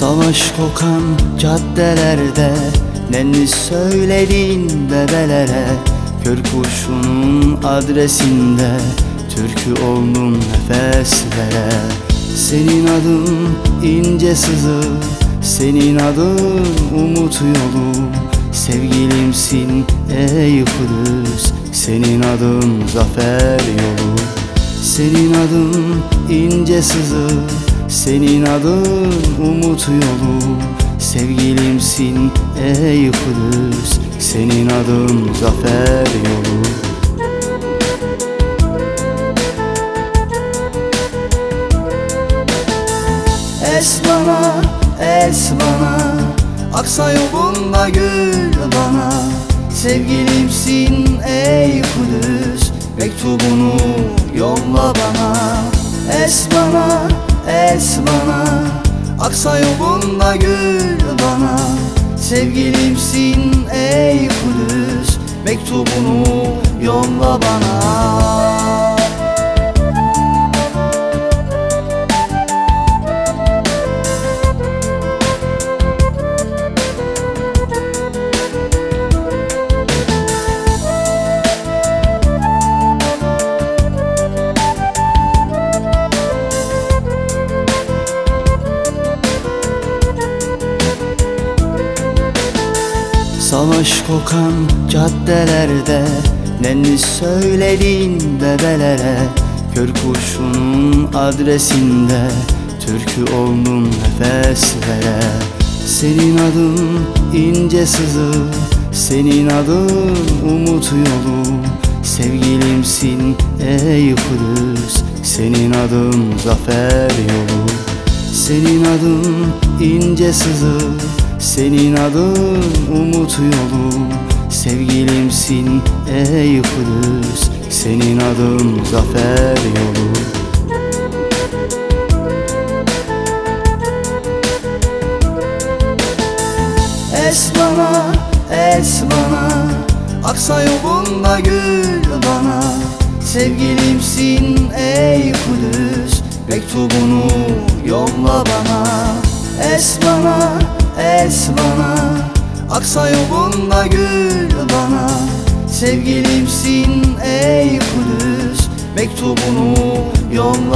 Savaş kokan caddelerde Nenni söyledin bebelere Kör kurşunun adresinde Türkü oldun nefeslere. Senin adın ince sızı Senin adın umut yolu. Sevgilimsin ey Kudüs Senin adın zafer yolu. Senin adın ince sızı senin adın umut yolu Sevgilimsin ey Kudüs. Senin adın zafer yolu. Es bana, es bana. Aksa yolunda gül bana. Sevgilimsin ey Kudüs. Mektubunu yolla bana. Es bana, es bana Aksa yolunda gül bana. Sevgilimsin ey Kudüs. Mektubunu yolla bana Savaş kokan caddelerde Nenni söyledin bebelere? Kör kurşunun adresinde Türkü oldun nefeslere. Senin adın ince sızı Senin adın umut yolu. Sevgilimsin ey Kudüs Senin adın zafer yolu. Senin adın ince sızı senin adın umut yolu. Sevgilimsin ey Kudüs. Senin adın zafer yolu. Es bana, es bana. Aksa yolunda gül bana. Sevgilimsin ey Kudüs. Mektubunu yolla bana. Es bana, es bana. Aksa yolunda gül bana. Sevgilimsin ey Kudüs. Mektubunu yolla